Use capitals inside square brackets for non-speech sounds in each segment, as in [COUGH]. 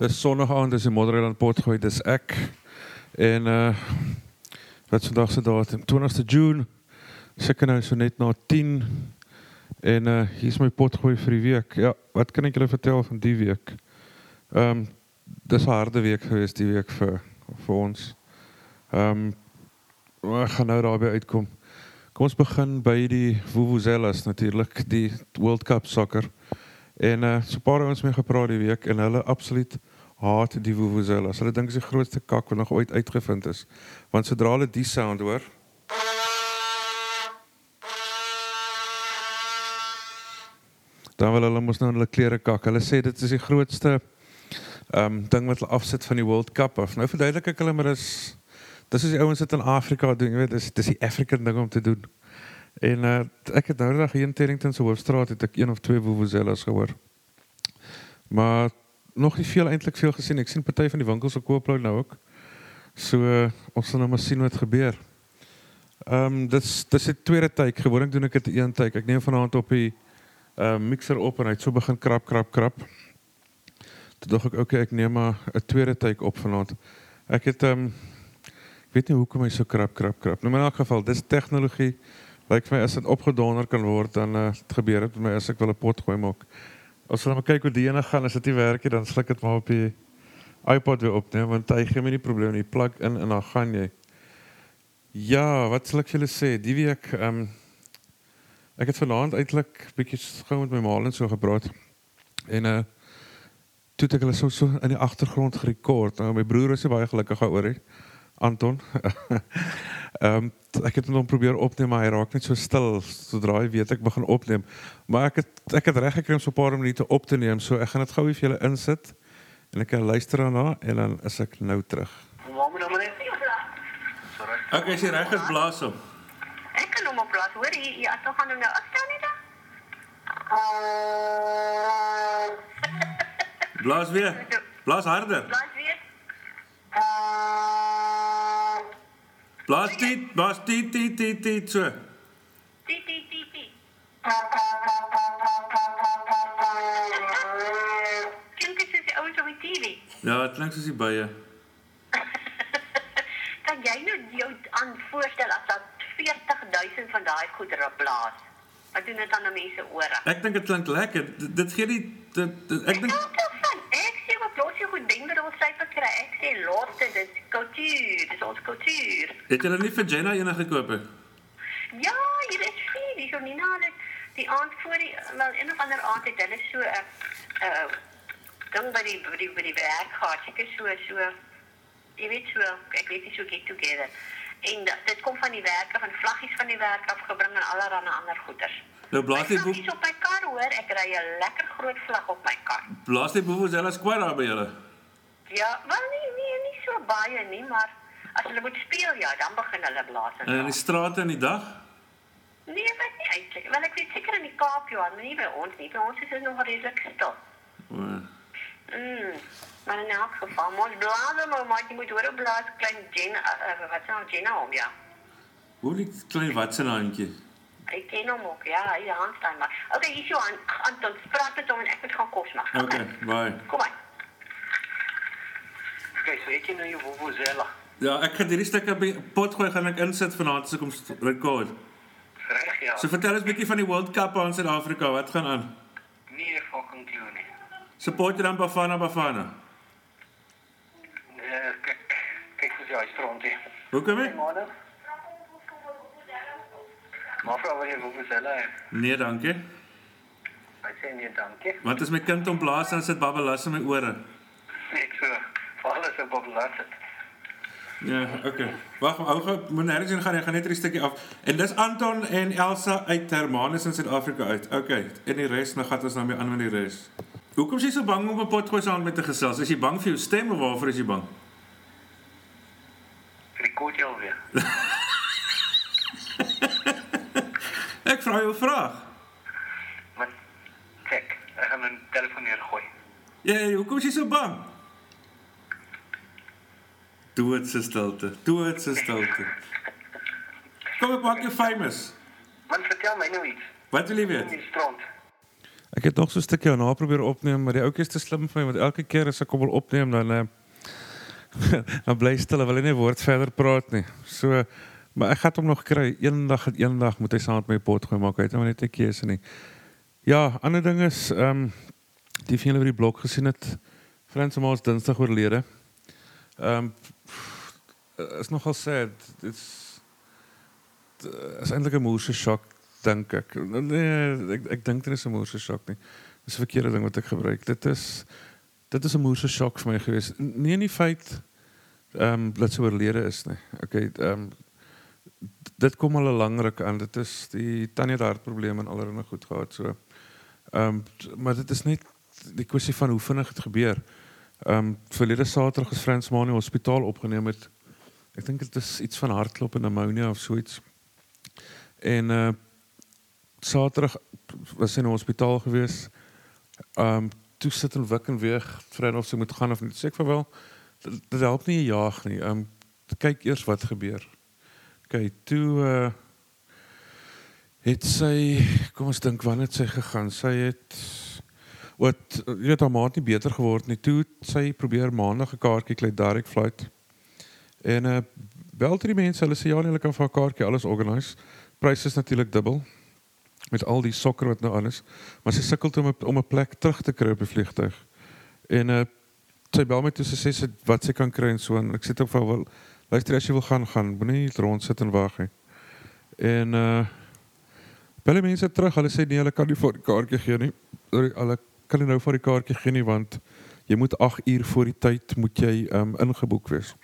Dis Sondag aand, dis die Modderland Potgooi, dis ek. En uh wat vandag se datum? 20ste Junie. Seker nou so net na 10. En uh hier's my potgooi vir die week. Ja, wat kan ek julle vertel van die week? Ehm um, dis 'n harde week gewees die week vir vir ons. Ehm um, ek gaan nou daarby uitkom. Kom ons begin by die Vuvuzelas natuurlik, die World Cup sokker. En uh so 'n paar ouens mee gepraat die week en hulle absoluut haat die vuvuzelas. Hulle dink dit is die grootste kak wat nog ooit uitgevind is. Want sodra hulle die sound hoor, dan wil hulle mos nou hulle klere kak. Hulle sê dit is die grootste ehm um, ding wat hulle afsit van die World Cup af. Nou verduidelik ek hulle maar dis dis is die ouens wat in Afrika doen, jy weet, dis dis die African ding om te doen. En uh, ek het nou net hier in Terrington se hoofstraat het ek een of twee vuvuzelas gehoor. Maar nog nie veel eintlik veel gesien. Ek sien party van die winkels se koop nou ook. So uh, ons sal nou maar sien wat gebeur. Ehm um, dis dis 'n tweede tyd. Gewoonlik doen ek dit een tyd. Ek neem vanaand op die uh, mixer op en hy het so begin krap krap krap. Toe dink ek okay, ek neem maar 'n tweede tyd op vanaand. Ek het ehm um, ek weet nie hoekom hy so krap krap krap. Nou in elk geval, dis tegnologie. Lyk vir my as dit opgedonder kan word dan uh, gebeur dit met my as ek wil 'n pot gooi maak. As hulle maar kyk hoe die ene gaan as dit nie werk nie, dan sluk dit maar op die iPod weer opneem want hy gee my nie probleem nie. Plug in en dan gaan jy. Ja, wat sal ek julle sê? Die week ehm um, ek het vanaand eintlik bietjie gou met my ma en so gepraat. En uh toe het ek hulle so so in die agtergrond gerekord. Nou my broer is baie gelukkig daaroor. Anton. [LAUGHS] Ehm um, ek het hom probeer opneem maar hy raak net so stil sodra hy weet ek begin opneem. Maar ek het ek het reg gekry om so 'n paar minute op te neem. So ek gaan dit gou vir julle insit en ek kan luister daarna en dan is ek nou terug. Waar moet nou maar net? Okay, as jy reg is blaas hom. Ek kan hom op plaas. Hoor jy, ja, tog gaan hom nou afstaan nie dan? Blaas weer. Blaas harder. Blaas weer. Blaas dit, blaas dit dit dit dit so. Ti ti ti ti. Klink dit soos die ouens op die TV? Ja, dit klink soos die bye. [LAUGHS] kan jy nou jou aan voorstel as dat 40000 van daai goedere blaas? Wat doen dit aan die mense ore? Ek dink dit klink lekker. Dit, dit gee die dit, dit, ek dink goed ding dat ons syfer kry. Ek sê los dit, is kultuur, dit is ons kultuur. het julle nie vir Jenna ene gekoop? Ja, hier is veel. Die Sonina het die aand voor die wel een of ander aand het hulle so 'n uh ding by die by die by die werk gehad. Ek is so so jy weet so ek weet nie so get together. En dat- dit kom van die werke van vlaggies van die werk afgebring en allerlei ander goeders. Nou blaas My die boek, vlaggies op my kar hoor, ek ry 'n lekker groot vlag op my kar. blaas die boek selfs kwaad daar by julle. Ja, wel nie nee, nie so baie nie, maar as hulle moet speel ja, dan begin hulle blaas en En in die strate in die dag? Nee, ek weet nie eintlik. Wel ek weet seker in die Kaap Johan, maar nie by ons nie. By ons is dit nog redelik stil. O, Mm. Maar in elk geval, ons blaas maar maar jy moet hoor op blaas klein Jen uh, wat nou Jenna om ja. Hoe die klein watse handjie. Ek ken hom ook, ja, hy aanstaan maar. Okay, hier Johan, Anton, praat met hom en ek moet gaan kos maak. Okay, bye. Kom aan. Kyk, so het jy nou jou vuvuzela. Ja, ek gaan hierdie stuk op pot gooi gaan ek insit vanaand as ek hom record. Reg ja. So vertel ons 'n bietjie van die World Cup aan Suid-Afrika. Wat gaan aan? nie fucking clue nie. Support jy dan Bafana Bafana? Eh kyk, kyk hoe jy hier. Hoekom nie? Môre. Maar vra wat jy vuvuzela het. Nee, dankie. Hy sê nee, dankie. Want as my kind hom blaas dan sit babbelas in my ore. Net so. Vir alles op op laat sit. Ja, okay. Wag, hou gou, moet nêrens heen gaan, ek gaan net 'n stukkie af. En dis Anton en Elsa uit Hermanus in Suid-Afrika uit. Okay. En die res, nou gaan ons nou mee aan met die res. Hoekom is jy so bang om op 'n potgooi saam met te gesels? Is jy bang vir jou stem of waarvoor is jy bang? Rekord jy alweer. [LAUGHS] Ek vra jou 'n vraag. Maar kyk, ek gaan my telefoon neergooi. Ja, hoekom is jy so bang? Doodse stilte. Doodse stilte. Kom ek maak jou famous. Man, vertel my nou iets. Wat wil jy weet? die strand. Ek het nog so 'n stukkie daarna probeer opneem, maar die ouetjie is te slim vir my want elke keer as ek hom wil opneem dan uh, [LAUGHS] dan bly stil, wil hy nie woord verder praat nie. So maar ek gaan hom nog kry. Eendag en eendag moet hy saam met my pot gooi maak. Hy het nou net 'n keuse nie. Ja, ander ding is ehm um, die van julle wat die blok gesien het, Frans Maas Dinsdag oorlede. Ehm um, is nogal sad. Dit's is eintlik 'n moeëse shock dink ek. Nee, ek ek dink dit is 'n moeëse shock nie. Dis 'n verkeerde ding wat ek gebruik. Dit is dit is 'n moeëse shock vir my gewees. Nie in die feit ehm um, dat sy oorlede is nie. Okay, ehm um, dit kom al 'n lang ruk aan. Dit is die tannie het hartprobleme en allerlei goed gehad so. Ehm um, maar dit is net die kwessie van hoe vinnig dit gebeur. Ehm um, verlede Saterdag is Frans Manie hospitaal opgeneem met ek dink dit is iets van hartklop en pneumonia of so iets. En uh Saterdag was hy in die hospitaal gewees. Ehm um, toe sit en wik en weeg vry of sy moet gaan of nie. Sê ek vir wel dit help nie jaag nie. Ehm um, kyk eers wat gebeur. Okay, toe uh het sy kom ons dink wanneer het sy gegaan? Sy het wat jy weet haar maat nie beter geword nie. Toe sy probeer maandag 'n kaartjie kry direct flight. En uh bel drie mense, hulle sê ja, nee, hulle kan vir haar kaartjie alles organise. Pryse is natuurlik dubbel met al die sokker wat nou alles. Maar sy sukkel om om 'n plek terug te kry op die vliegtuig. En uh sy bel my toe sy sê sy wat sy kan kry en so en ek sê tog wel luister as jy wil gaan gaan, moenie rond sit en wag nie. En uh bel mense terug, hulle sê nee, hulle kan nie vir die kaartjie gee nie. Hulle kan nie nou vir die kaartjie gee nie want jy moet 8 uur voor die tyd moet jy um ingeboek wees.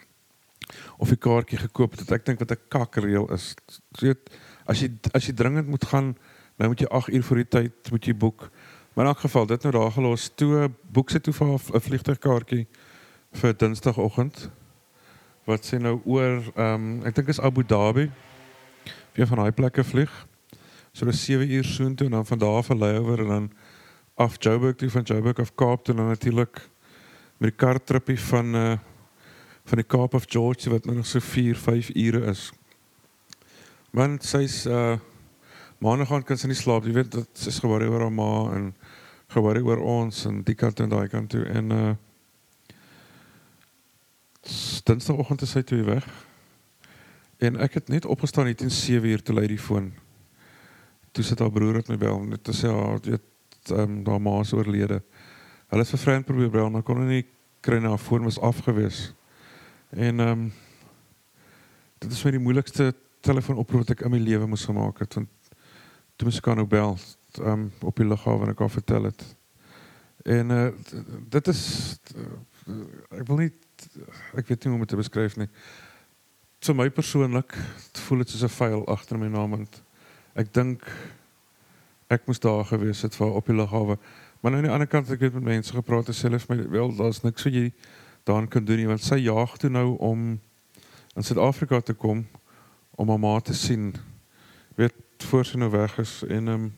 Of die kaartjie gekoop het. Ek dink wat 'n kakreël is. Jy weet as jy as jy dringend moet gaan Nou moet jy 8 uur voor die tyd moet jy boek. Maar in elk geval, dit nou daar gelos. Toe boek sy toe vir 'n vliegtuigkaartjie vir Dinsdagoggend. Wat sê nou oor ehm um, ek dink is Abu Dhabi. Wie van daai plekke vlieg. So dis 7 uur soontoe en dan van daar af 'n layover en dan af Joburg toe van Joburg af Kaap toe en dan natuurlik met die kartrippie van uh van die Kaap of George wat nou nog so 4, 5 ure is. Want sy's uh Maandag gaan kan sy nie slaap. Jy weet dit is gewaarig oor haar ma en gewaarig oor ons en die kant en daai kant toe en uh Dinsdagoggend is sy toe weg. En ek het net opgestaan teen 7 uur te lei die foon. Toe sit haar broer het my bel net te sê haar weet ehm um, haar ma is oorlede. Hulle het vir vriend probeer bel, maar kon nie kry na haar foon was afgewees. En ehm um, dit is my die moeilikste telefoonoproep wat ek in my lewe moes gemaak het want toe moes ek aan nou bel um, op die lughawe en ek al vertel het. En uh, dit is uh, ek wil nie ek weet nie hoe om dit te beskryf nie. Vir my persoonlik voel dit soos 'n vuil agter my naam want ek dink ek moes daar gewees het vir op die lughawe. Maar nou aan die ander kant ek het met mense gepraat en selfs my wel daar's niks wat jy daaraan kan doen nie want sy jaag toe nou om in Suid-Afrika te kom om haar ma te sien. Weet voor sy nou weg is en ehm um,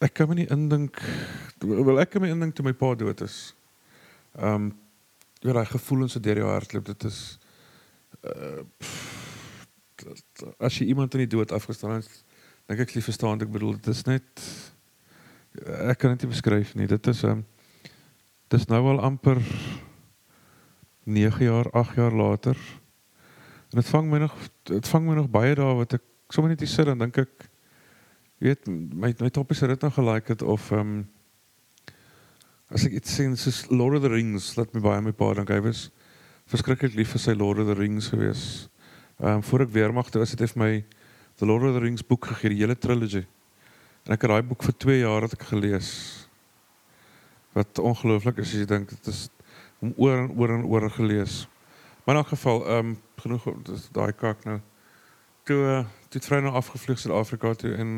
ek kan my nie indink wil ek kan my indink toe my pa dood is. Ehm um, oor daai gevoelens wat deur jou hart loop, dit is uh as jy iemand in die dood afgestaan het, dink ek jy verstaan ek bedoel dit is net ek kan dit nie beskryf nie. Dit is um, dis nou al amper 9 jaar, 8 jaar later. En dit vang my nog dit vang my nog baie dae wat ek sommer net hier sit en dink ek weet my my top is dit nog gelike het of um, as ek iets sien soos Lord of the Rings laat my baie my pa dink hy was verskriklik lief vir sy Lord of the Rings gewees. Ehm um, voor ek weermag toe was dit het my The Lord of the Rings boek gegee, die hele trilogy. En ek het daai boek vir 2 jaar het ek gelees. Wat ongelooflik is as jy dink dit is om oor en oor en oor gelees. Maar in elk geval, ehm um, genoeg daai kak nou toe uh, toe vrou nou afgevlug Suid-Afrika toe en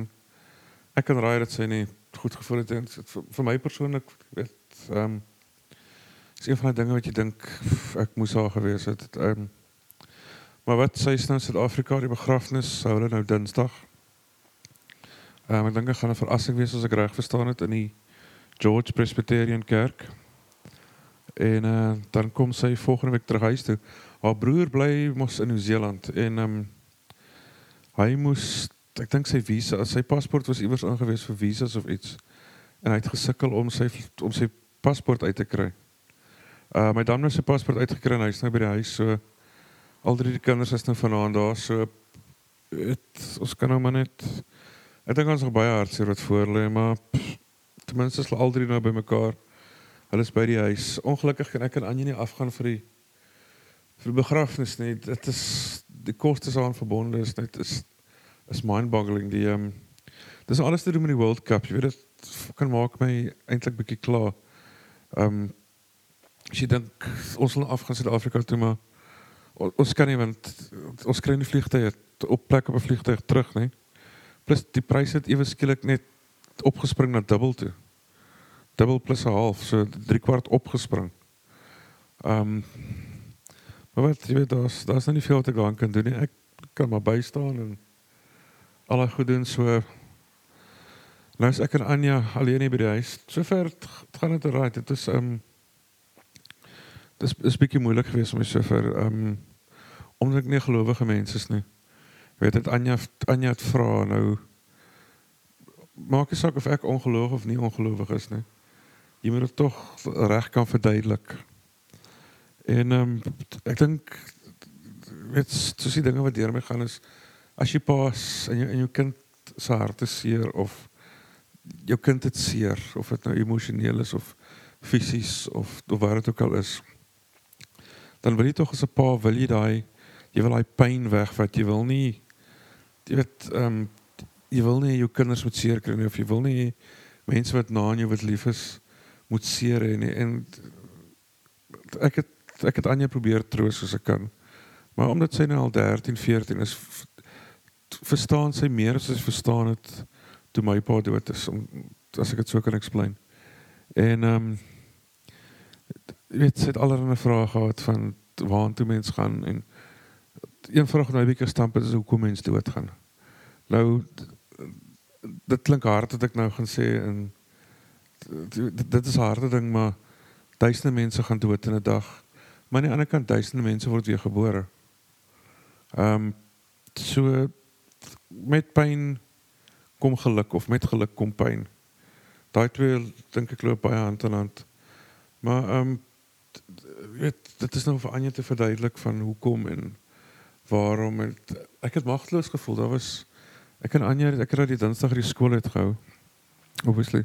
ek kan raai dat sy nie goed gevoel het en vir, vir my persoonlik weet ehm um, is een van die dinge wat jy dink ek moes haar gewees het. Ehm um, maar wat sy is nou in Suid-Afrika die begrafnis sou hulle nou Dinsdag. Ehm um, ek dink ek gaan 'n verrassing wees as ek reg verstaan het in die George Presbyterian Kerk. En uh, dan kom sy volgende week terug huis toe. Haar broer bly mos in Nieu-Seeland en ehm um, Hy moes ek dink sy visa, sy paspoort was iewers aangewees vir visas of iets. en hy het gesukkel om sy om sy paspoort uit te kry. Uh my dan het sy paspoort uitgekry en hy's nou by die huis so al drie die kinders is nou vanaand daar so het, ons kan nou maar net ek dink ons nog baie hartseer wat voor lê maar pff, ten minste is al drie nou by mekaar. Hulle is by die huis. Ongelukkig kan ek en Anje nie afgaan vir die vir die begrafnis nie. Dit is die kostes aan verbonde is net is is mind-boggling die ehm um, dis alles te doen met die World Cup. Jy weet dit kan maak my eintlik bietjie klaar. Ehm um, as jy dink ons wil afgaan Suid-Afrika toe maar ons kan nie want ons kry nie vliegtye op plek op 'n vliegtuig terug nie. Plus die pryse het ewe skielik net opgespring na dubbel toe. Dubbel plus 'n half, so 3 kwart opgespring. Ehm um, maar wat jy weet daar's daar's nou nie veel te gaan kan doen nie. Ek kan maar bystaan en al goed doen so Nou is ek en Anja alleen by die huis. Sover gaan dit reg. Dit is ehm um, dis is bietjie moeilik geweest om my sover ehm um, omdat ek nie gelowige mense is nie. Weet dit Anja Anja het vra nou maak nie saak of ek ongelowig of nie ongelowig is nie. Jy moet dit tog reg kan verduidelik. En ehm um, ek dink weet soos die dinge wat deur my gaan is as jy pas en jou en jou kind se hart is seer of jou kind het seer of dit nou emosioneel is of fisies of of wat dit ook al is dan wil jy tog as 'n pa wil jy daai jy wil daai pyn wegvat. Jy wil nie jy weet ehm um, jy wil nie jou kinders moet seer kry nie of jy wil nie mense wat na jou wat lief is moet seer hê nie. En ek het ek het Anja probeer troos soos ek kan maar omdat sy nou al 13 14 is verstaan sy meer as sy verstaan het toe my pa dood is om as ek dit so kan explain. En ehm um, weet sy het allerlei vrae gehad van waar toe mens gaan en een vraag wat my bietjie stamp is hoekom mens dood gaan. Nou dit klink hard wat ek nou gaan sê en dit is 'n harde ding maar duisende mense gaan dood in 'n dag. Maar aan die ander kant duisende mense word weer gebore. Ehm um, so met pyn kom geluk of met geluk kom pyn. Daai twee dink ek loop baie hand aan hand. Maar ehm um, weet dit is nou vir Anja te verduidelik van hoekom en waarom en ek het magteloos gevoel. Daar was ek en Anja ek het uit die Dinsdag die skool uit gehou. Obviously.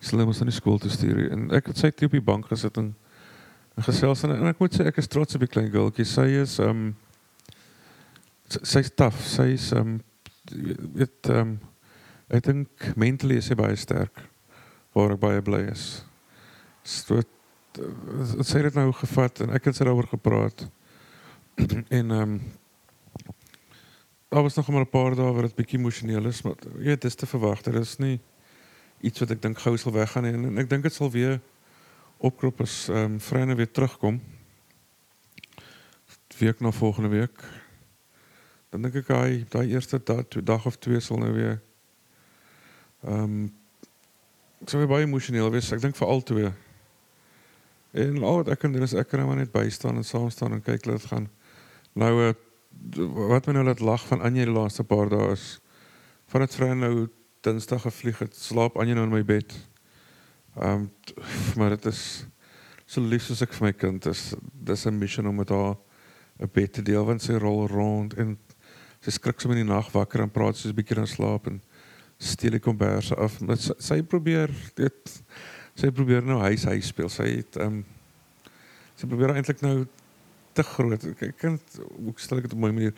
Slim was aan die skool te stuur en ek het sy op die bank gesit en, en gesels en, en ek moet sê ek is trots op die klein girltjie. Sy is ehm um, sy's taaf. Sy's ehm um, weet ehm um, ek dink mentally is hy baie sterk waar ek baie bly is. So dit sê dit nou gevat en ek het sy daaroor gepraat. [CLEARS THROAT] en ehm um, daar was nog maar 'n paar dae waar dit bietjie emosioneel is, maar jy weet, dit is te verwag. Dit is nie iets wat ek dink gou sal weggaan nie en, ek dink dit sal weer opkrop as ehm um, vriende weer terugkom. Week na volgende week. Dan dink ek hy daai eerste dag, dag of twee sal nou weer Ehm um, so baie emosioneel wees. Ek dink vir al twee. En al wat ek kan doen is ek kan nou net bystaan en saam staan en kyk hoe dit gaan. Nou uh, wat my nou laat lag van Anje die laaste paar dae is van dit vrou nou Dinsdag gevlieg het, slaap Anje nou in my bed. Ehm um, [LAUGHS] maar dit is so lief soos ek vir my kind is. Dis 'n mission om met haar 'n bed te deel want sy rol rond en sy skrik so in die nag wakker en praat soos 'n bietjie in slaap en steel die kombers af. Met, sy, sy probeer dit sy probeer nou huis huis speel. Sy het ehm um, sy probeer eintlik nou te groot. Ek kan hoe stel ek dit op my manier.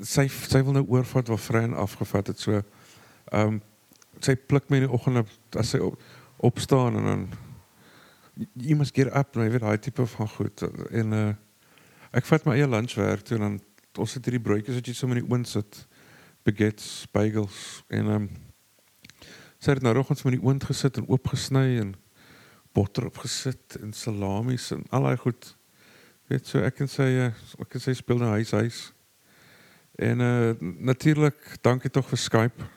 Sy sy wil nou oorvat waar Vrein afgevat het. So ehm um, sy pluk my in die oggend as sy op, opstaan en dan jy moet get up, nou, jy weet daai tipe van goed en uh ek vat my eie lunchwerk toe en dan ons het hierdie broodjies wat jy so in die oond sit baguettes, bagels en ehm um, sy het nou roggens met die oond gesit en oopgesny en botter opgesit en salamies en al daai goed. Weet so ek en sy eh, ek en sy speel nou huis huis. En uh natuurlik dankie tog vir Skype.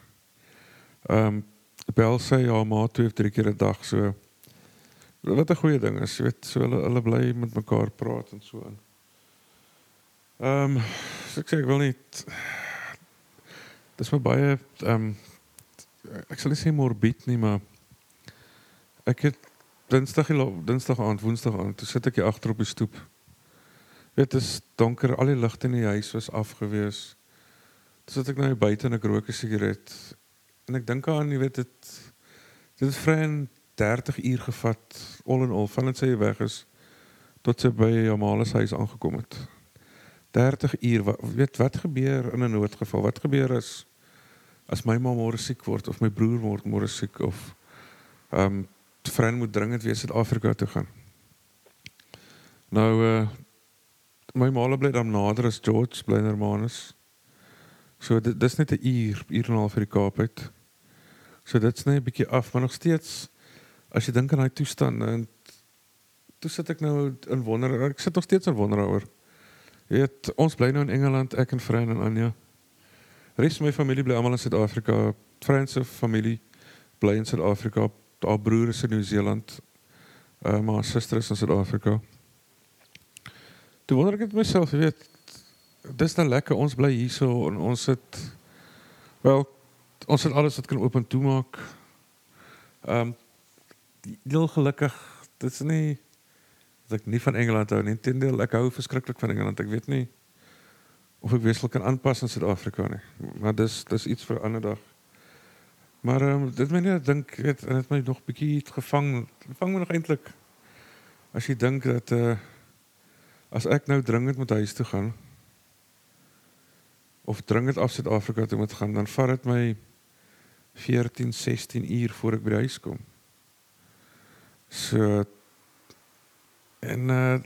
Ehm um, bel sy haar ma twee of drie keer 'n dag so. Wat 'n goeie ding is, weet, so hulle hulle bly met mekaar praat en so aan. Ehm um, so ek sê ek wil net dis vir baie ehm um, ek sal nie sê morbid nie, maar Ek het Dinsdag Dinsdag aand, Woensdag aand, toe sit ek hier agter op die stoep. Dit is donker, al die ligte in die huis was afgewees. Toe sit ek nou buite en ek rook 'n sigaret. En ek dink aan, jy weet dit dit vry 30 uur gevat al en al van dit sy weg is tot sy by Jamal se huis aangekom het. 30 uur, wat, weet wat gebeur in 'n noodgeval? Wat gebeur as as my ma môre siek word of my broer word môre siek of ehm um, vriend moet dringend weer Suid-Afrika toe gaan. Nou uh my ma bly dan nader as George bly in Hermanus. So dit dis net 'n uur, uur en 'n half vir die Kaap uit. So dit's net 'n bietjie af, maar nog steeds as jy dink aan daai toestand en toe sit ek nou in wonder, ek sit nog steeds in wonder daaroor. Weet, ons bly nou in Engeland, ek en Vriend en Anja. Res van my familie bly almal in Suid-Afrika. Vriend se familie bly in Suid-Afrika haar broer is in Nieu-Seeland. Uh, maar haar suster is in Suid-Afrika. Toe wonder ek net myself, jy weet, dis nou lekker ons bly hierso en ons sit wel ons het alles wat kan oop en toe maak. Ehm um, heel gelukkig. Dit is nie dat ek nie van Engeland hou nie. Inteendeel, ek hou verskriklik van Engeland. Ek weet nie of ek wesel kan aanpas in Suid-Afrika nie. Maar dis dis iets vir 'n ander dag. Maar um, dit my net dink weet en dit my nog bietjie gevang. Vang my nog eintlik. As jy dink dat uh as ek nou dringend moet huis toe gaan of dringend af Suid-Afrika toe moet gaan, dan vat dit my 14, 16 uur voor ek by die huis kom. So en uh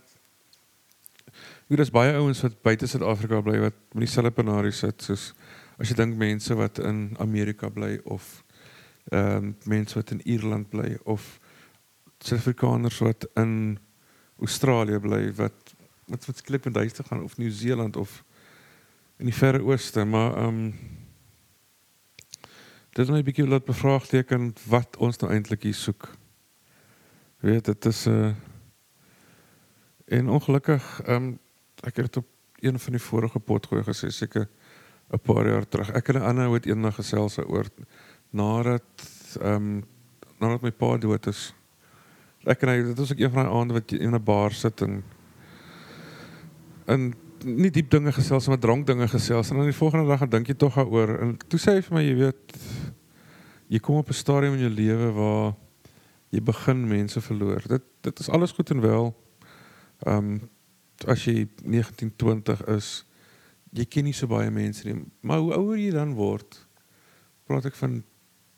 Jy dis baie ouens wat buite Suid-Afrika bly wat met dieselfde penarie sit soos as jy dink mense wat in Amerika bly of ehm um, mense wat in Ierland bly of Suid-Afrikaners wat in Australië bly wat wat wat skielik met huis te gaan of Nieu-Seeland of in die verre ooste maar ehm um, dit is my bietjie laat bevraagteken wat ons nou eintlik hier soek. Weet dit is 'n uh, eh, en ongelukkig ehm um, ek het op een van die vorige potgooi gesê seker 'n paar jaar terug. Ek en 'n ander het eendag gesels oor nadat ehm um, nadat my pa dood is. Ek en hy dit was ook een van daai aande wat jy in 'n bar sit en en nie diep dinge gesels maar dronk dinge gesels en dan die volgende dag dan dink jy tog daaroor en toe sê hy vir my jy weet jy kom op 'n stadium in jou lewe waar jy begin mense verloor. Dit dit is alles goed en wel. Ehm um, as jy 1920 is, jy ken nie so baie mense nie, maar hoe ouer jy dan word, praat ek van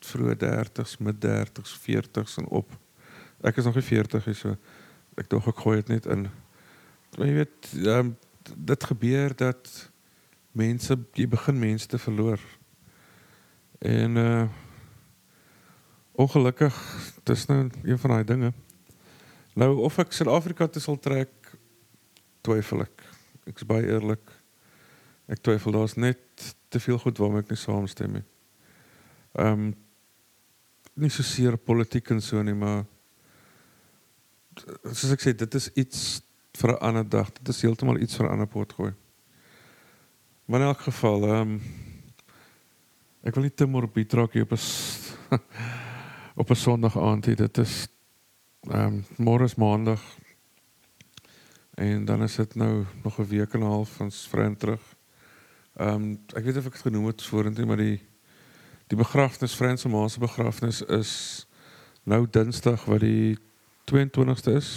vroeë 30s, mid 30s, 40s en op. Ek is nog nie 40 nie, so ek dink ek gooi dit net in. Maar jy weet, um, dit gebeur dat mense jy begin mense te verloor. En uh ongelukkig dis nou een van daai dinge. Nou of ek Suid-Afrika toe sal trek, twyfel ek. Ek's baie eerlik. Ek twyfel daar's net te veel goed waarmee ek nie saamstem nie. Ehm um, nie so seer politiek en so nie, maar soos ek sê, dit is iets vir 'n ander dag. Dit is heeltemal iets vir 'n ander pot gooi. Maar in elk geval, ehm um, ek wil nie te morbid raak hier op 'n [LAUGHS] op 'n Sondag aand hier. Dit is ehm um, môre is Maandag. En dan is dit nou nog 'n week en 'n half van vriend terug. Ehm um, ek weet of ek dit genoem het vorentoe, maar die Die begrafnis Frans se ma se begrafnis is nou Dinsdag wat die 22ste is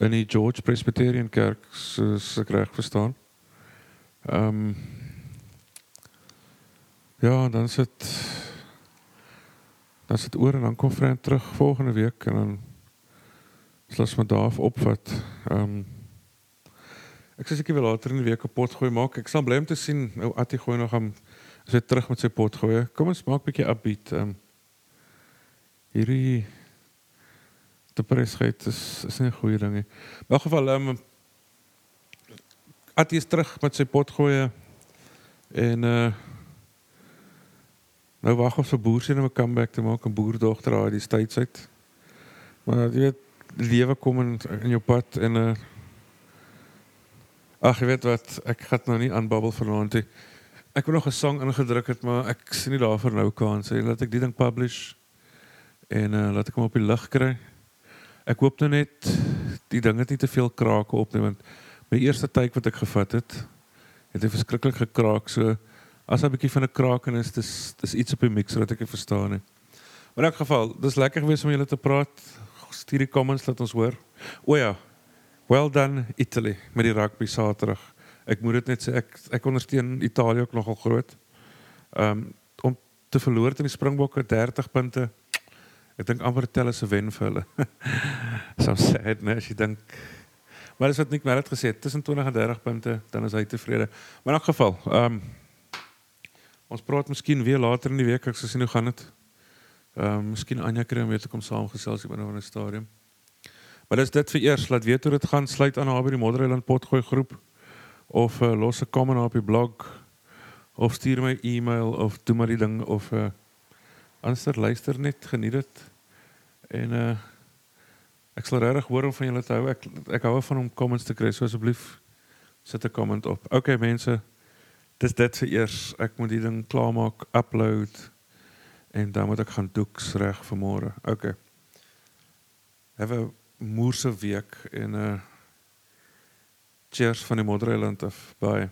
in die George Presbyterian Kerk soos ek reg verstaan. Ehm um, Ja, dan sit dan sit oor en dan kom Frans terug volgende week en dan ons met daar opvat. Ehm um, ek sê seker wel later in die week kapot gooi maak. Ek sal bly om te sien ou Attie gooi nog aan As hy terug met sy pot gooi. Kom ons maak 'n bietjie upbeat. Ehm um, hierdie depressiheid is is nie 'n goeie ding nie. In elk geval ehm um, Atie is terug met sy pot gooi en uh nou wag ons vir boer sien om 'n comeback te maak 'n boerdogter uit die states uit. Maar jy weet lewe kom in, in jou pad en uh Ag, jy weet wat, ek gaan nou nie aanbabbel vanaand nie. Ek wou nog 'n sang ingedruk het, maar ek sien nie daarvoor nou kans nie. Laat ek die ding publish. En uh laat ek hom op die lig kry. Ek hoop nou net die ding het nie te veel krake op nie want my eerste tyd wat ek gevat het, het hy verskriklik gekraak. So as 'n bietjie van 'n kraak en is dis dis iets op die mixer wat ek nie verstaan nie. Maar in elk geval, dis lekker gewees om julle te praat. Stuur die comments laat ons hoor. O ja. Well done Italy met die rugby Saterdag. Ek moet dit net sê ek ek ondersteun Italië ook nogal groot. Ehm um, om te verloor teen die Springbokke 30 punte. Ek dink amper tel as 'n wen vir hulle. [LAUGHS] so sad, né, as jy dink. Maar dis wat Nick Merritt gesê het, tussen 20 en 30 punte, dan is hy tevrede. Maar in elk geval, ehm um, ons praat miskien weer later in die week, ek sal sien hoe gaan dit. Ehm um, miskien Anja kry om weer te kom saamgesels op 'n stadium. Maar dis dit vir eers, laat weet hoe dit gaan, sluit aan haar by die Modderland potgooi groep of uh, los 'n comment op die blog of stuur my e-mail of doen maar die ding of uh anders luister net, geniet dit. En uh ek sal regtig hoor om van julle te hou. Ek ek hou van om comments te kry, so asseblief sit 'n comment op. Okay mense, dis dit vir eers. Ek moet die ding klaarmaak, upload en dan moet ek gaan doeks reg vir môre. Okay. Have a moerse week en uh cheers van die Modderland af. Bye.